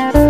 Thank you.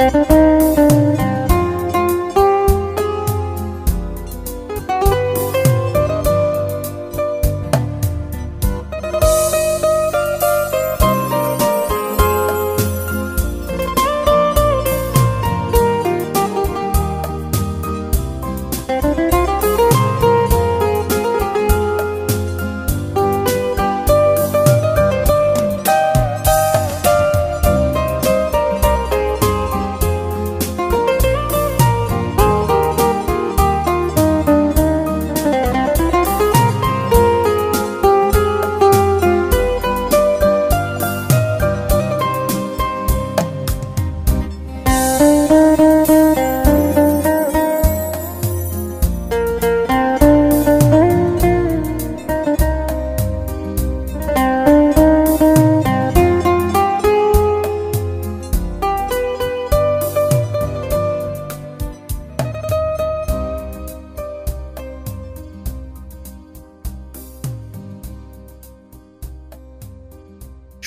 Thank you.